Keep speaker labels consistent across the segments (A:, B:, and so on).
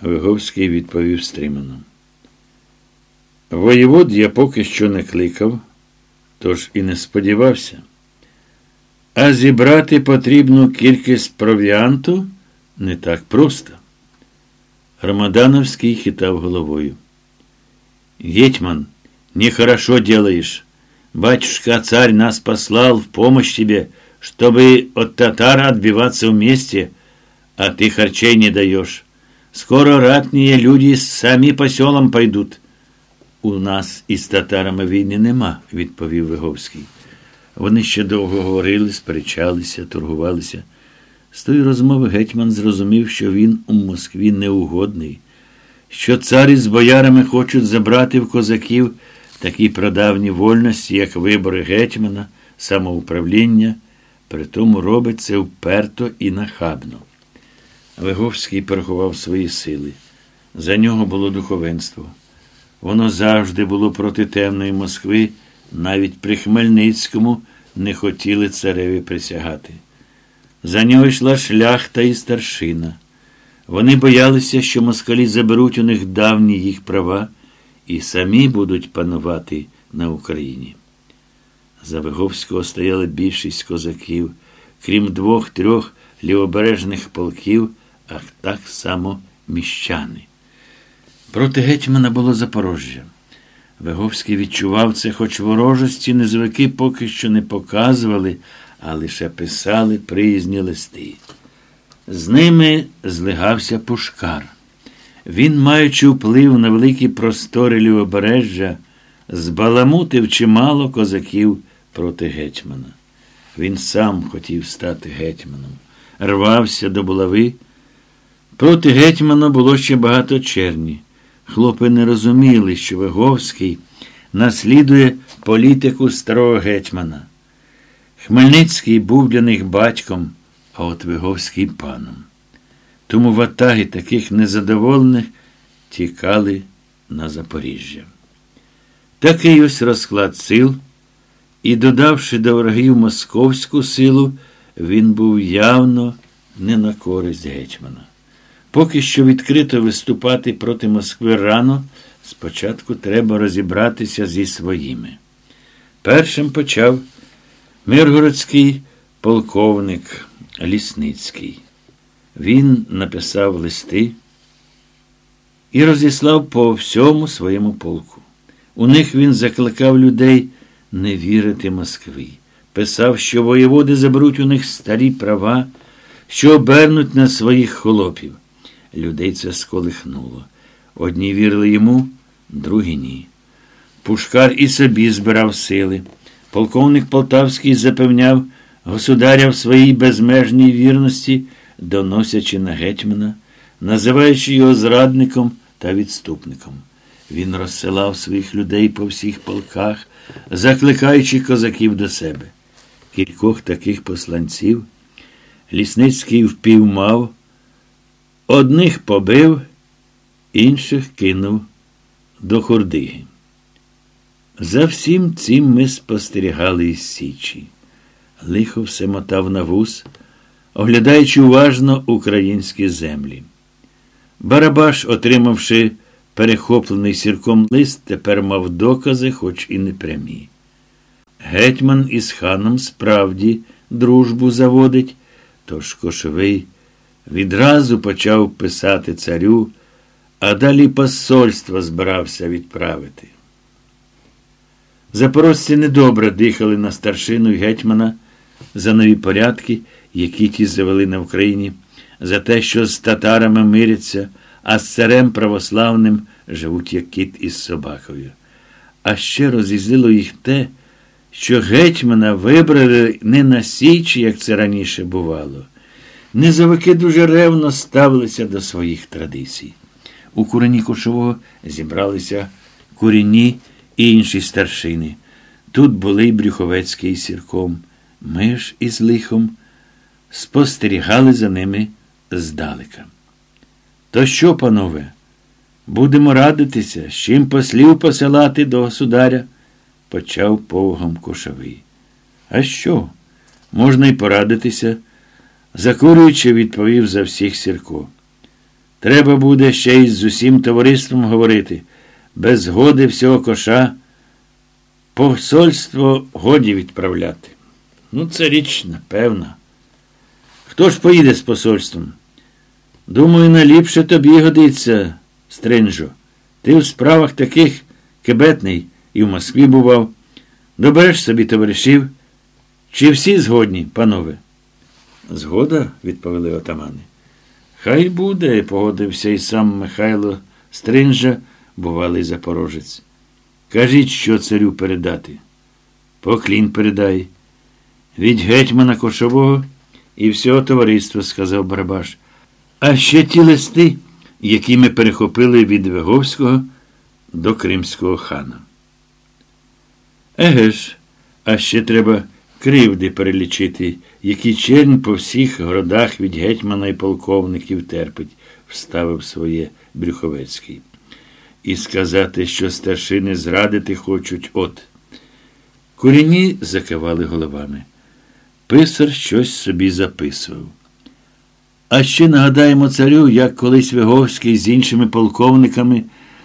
A: Виговський відповів стримано. Воєвод я поки що не кликав, тож і не сподівався. А зібрати потрібну кількість провіанту не так просто. Рамадановский хитав головою. Гетьман, нехорошо делаешь. Батюшка-царь нас послал в помощь тебе, чтобы от татар отбиваться вместе, а ты харчей не даешь. Скоро ратные люди самі по селам пойдут. У нас із татарами війни нема, відповів Виговський. Вони ще довго говорили, сперечалися, торгувалися. З тої розмови гетьман зрозумів, що він у Москві неугодний, що царі з боярами хочуть забрати в козаків такі прадавні вольності, як вибори гетьмана, самоуправління, при тому робить це вперто і нахабно. Виговський порахував свої сили. За нього було духовенство. Воно завжди було проти темної Москви, навіть при Хмельницькому не хотіли цареві присягати. За нього йшла шляхта і старшина. Вони боялися, що москалі заберуть у них давні їх права і самі будуть панувати на Україні. За Виговського стояла більшість козаків, крім двох-трьох лівобережних полків, а так само міщани. Проти гетьмана було Запорожжя. Виговський відчував це, хоч ворожості незвики поки що не показували, а лише писали приязні листи. З ними злигався Пушкар. Він, маючи вплив на великі простори лівобережжя, збаламутив чимало козаків проти гетьмана. Він сам хотів стати гетьманом, рвався до булави. Проти гетьмана було ще багато черні. Хлопи не розуміли, що Виговський наслідує політику старого гетьмана. Хмельницький був для них батьком, а от Виговський паном. Тому ватаги таких незадоволених тікали на Запоріжжя. Такий ось розклад сил, і, додавши до ворогів московську силу, він був явно не на користь гетьмана. Поки що відкрито виступати проти Москви рано, спочатку треба розібратися зі своїми. Першим почав миргородський полковник Лісницький. Він написав листи і розіслав по всьому своєму полку. У них він закликав людей не вірити Москві. Писав, що воєводи заберуть у них старі права, що обернуть на своїх холопів. Людей це сколихнуло. Одні вірили йому, другі ні. Пушкар і собі збирав сили. Полковник Полтавський запевняв государя в своїй безмежній вірності, доносячи на гетьмана, називаючи його зрадником та відступником. Він розсилав своїх людей по всіх полках, закликаючи козаків до себе. Кількох таких посланців Лісницький впіймав. Одних побив, інших кинув до Хурдиги. За всім цим ми спостерігали із Січі. Лихо все мотав на вус, оглядаючи уважно українські землі. Барабаш, отримавши перехоплений сірком лист, тепер мав докази, хоч і непрямі. Гетьман із ханом справді дружбу заводить, тож кошовий відразу почав писати царю, а далі посольство збирався відправити. Запорожці недобре дихали на старшину й гетьмана за нові порядки, які ті завели на Україні, за те, що з татарами миряться, а з царем православним живуть як кіт із собакою. А ще розізлило їх те, що гетьмана вибрали не на Січі, як це раніше бувало. Низовики дуже ревно ставилися до своїх традицій. У курені Кошового зібралися курінні і інші старшини. Тут були й Брюховецький із сірком. Ми ж із лихом спостерігали за ними здалека. То що, панове, будемо радитися, з чим послів посилати до государя? почав повгом кошовий. А що? Можна й порадитися. Закурюючи, відповів за всіх Сірко. Треба буде ще й з усім товариством говорити. Без згоди всього коша посольство годі відправляти. Ну, це річ, напевна. Хто ж поїде з посольством? Думаю, наліпше тобі годиться, Стринжо. Ти в справах таких кебетний і в Москві бував. Добереш собі товаришів. Чи всі згодні, панове? Згода, відповіли отамани. Хай буде, погодився і сам Михайло Стринжа, бувалий запорожець. Кажіть, що царю передати. Поклін передай. Від гетьмана кошового і всього товариства, сказав Барабаш. А ще ті листи, які ми перехопили від Виговського до Кримського хана. Еге ж, а ще треба кривди перелічити, які чернь по всіх городах від гетьмана і полковників терпить, вставив своє Брюховецький. І сказати, що старшини зрадити хочуть от. Куріні закивали головами. Писар щось собі записував. А ще нагадаємо царю, як колись Виговський з іншими полковниками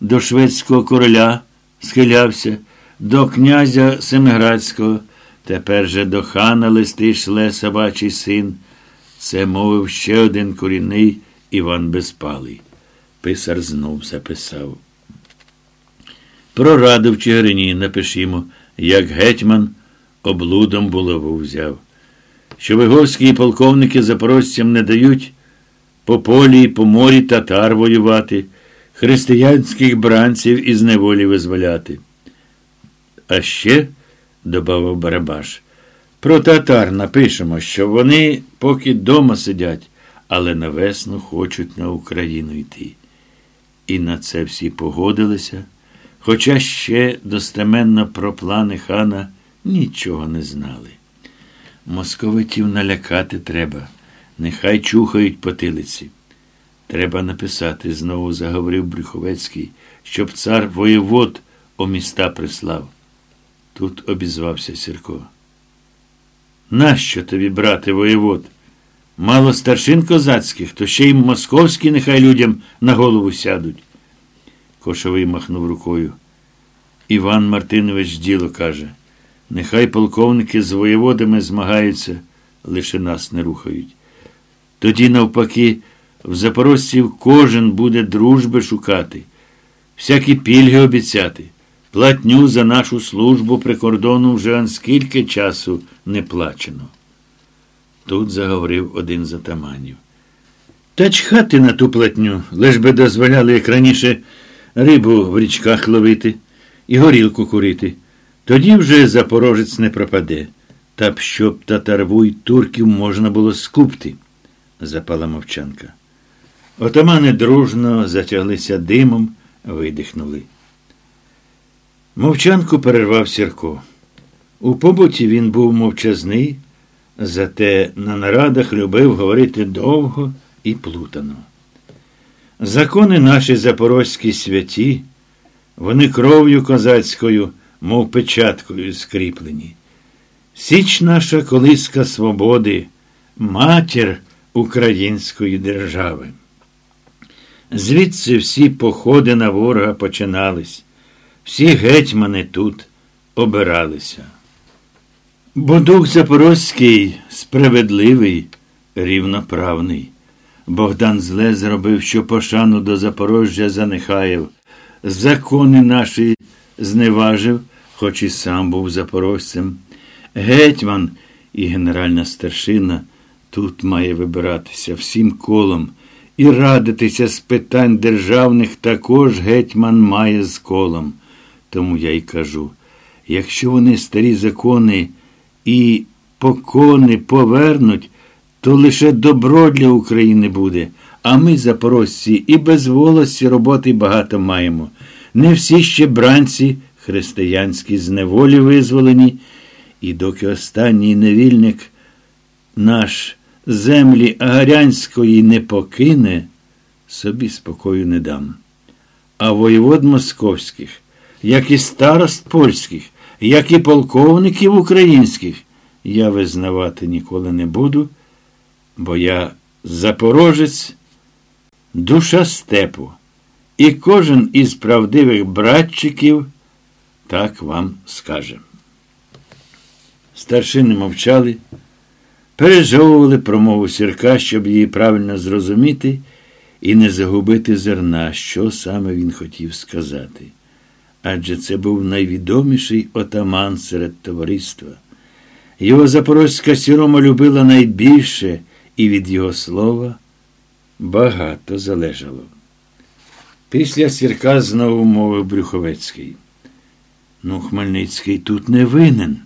A: до шведського короля схилявся, до князя Семиградського, тепер же до хана листи шле собачий син. Це мовив ще один корінний Іван Безпалий. Писар знов записав. Про раду в Чигирині напишімо, як гетьман облудом булаву взяв. Що виговські полковники запорожцям не дають по полі і по морі татар воювати, християнських бранців із неволі визволяти. А ще, додав Барабаш, про татар напишемо, що вони поки дома сидять, але на весну хочуть на Україну йти. І на це всі погодилися, хоча ще достеменно про плани хана нічого не знали. Московитів налякати треба, нехай чухають потилиці. Треба написати, знову заговорив Брюховецький, щоб цар воєвод о міста прислав. Тут обізвався Сірко. Нащо тобі, брате, воєвод? Мало старшин козацьких, то ще й московські нехай людям на голову сядуть. Кошовий махнув рукою. Іван Мартинович діло каже. Нехай полковники з воєводами змагаються, лише нас не рухають. Тоді, навпаки, в запорожців кожен буде дружби шукати, всякі пільги обіцяти. Платню за нашу службу при кордону вже скільки часу не плачено. Тут заговорив один з атаманів. Та чхати на ту платню, лиш би дозволяли, як раніше, рибу в річках ловити і горілку курити. Тоді вже запорожець не пропаде. Та б щоб татарву й турків можна було скупти, запала мовчанка. Отамани дружно затяглися димом, видихнули. Мовчанку перервав Сірко. У побуті він був мовчазний, зате на нарадах любив говорити довго і плутано. Закони наші запорозькі святі, вони кров'ю козацькою мов печаткою скріплені. Січ наша колиска свободи, матір української держави. Звідси всі походи на ворога починались, всі гетьмани тут обиралися. Бо дух Запорозький справедливий, рівноправний. Богдан зле зробив, що пошану до Запорожжя занехаяв, закони наші зневажив, хоч і сам був запорожцем. Гетьман і генеральна старшина тут має вибиратися всім колом і радитися з питань державних також гетьман має з колом. Тому я й кажу, якщо вони старі закони і покони повернуть, то лише добро для України буде, а ми, запорожці, і без волості роботи багато маємо. Не всі ще бранці християнські з неволі визволені, і доки останній невільник наш землі Агарянської не покине, собі спокою не дам. А воєвод московських, як і старост польських, як і полковників українських, я визнавати ніколи не буду, бо я запорожець душа степу. І кожен із правдивих братчиків так вам скаже. Старшини мовчали, пережовували промову сірка, щоб її правильно зрозуміти і не загубити зерна, що саме він хотів сказати. Адже це був найвідоміший отаман серед товариства. Його запорозька сірома любила найбільше, і від його слова багато залежало. Після сірка знову мовив Брюховецький. Ну, Хмельницький тут не винен.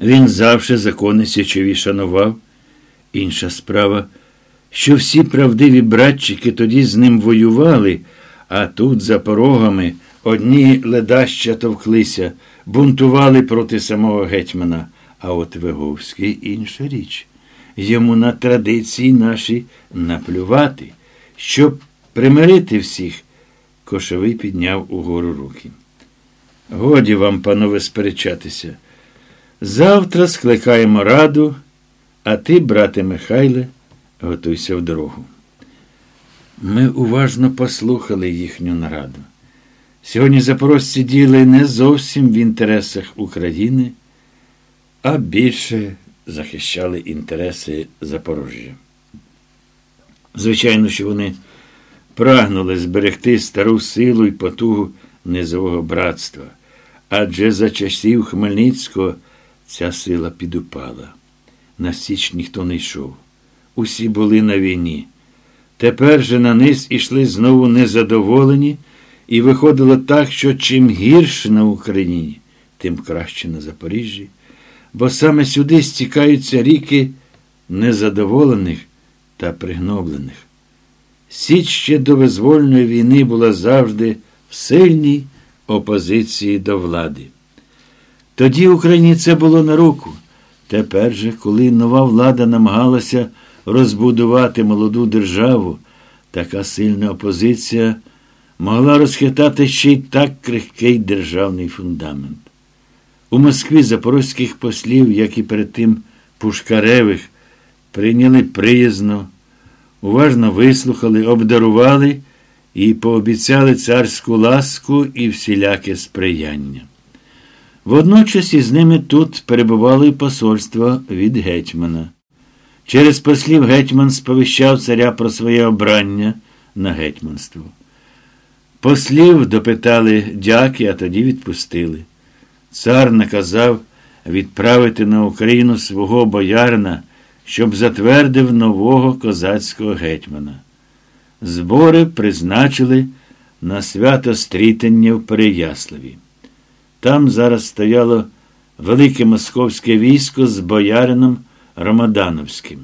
A: Він завжди закони січові шанував. Інша справа, що всі правдиві братчики тоді з ним воювали, а тут, за порогами, одні ледаща товклися, бунтували проти самого гетьмана. А от Виговський інша річ. Йому на традиції наші наплювати, щоб примирити всіх. Кошовий підняв угору руки. Годі вам, панове, сперечатися. Завтра скликаємо раду, а ти, брате Михайле, готуйся в дорогу. Ми уважно послухали їхню нараду. Сьогодні запорожці діяли не зовсім в інтересах України, а більше захищали інтереси Запорожжя. Звичайно, що вони прагнули зберегти стару силу і потугу низового братства, адже за часів Хмельницького ця сила підупала. На Січ ніхто не йшов. Усі були на війні. Тепер же на низ ішли знову незадоволені, і виходило так, що чим гірше на Україні, тим краще на Запоріжжі, бо саме сюди стікаються ріки незадоволених та пригноблених. Січ ще до визвольної війни була завжди в сильній опозиції до влади. Тоді Україні це було на руку. Тепер же, коли нова влада намагалася розбудувати молоду державу, така сильна опозиція могла розхитати ще й так крихкий державний фундамент. У Москві запорозьких послів, як і перед тим Пушкаревих, прийняли приязно, уважно вислухали, обдарували і пообіцяли царську ласку і всіляке сприяння. Водночас із ними тут перебувало і посольство від гетьмана. Через послів гетьман сповіщав царя про своє обрання на гетьманство. Послів допитали дяки, а тоді відпустили. Цар наказав відправити на Україну свого боярина, щоб затвердив нового козацького гетьмана. Збори призначили на свято стрітення в Переяславі. Там зараз стояло велике московське військо з боярином Ромадановським.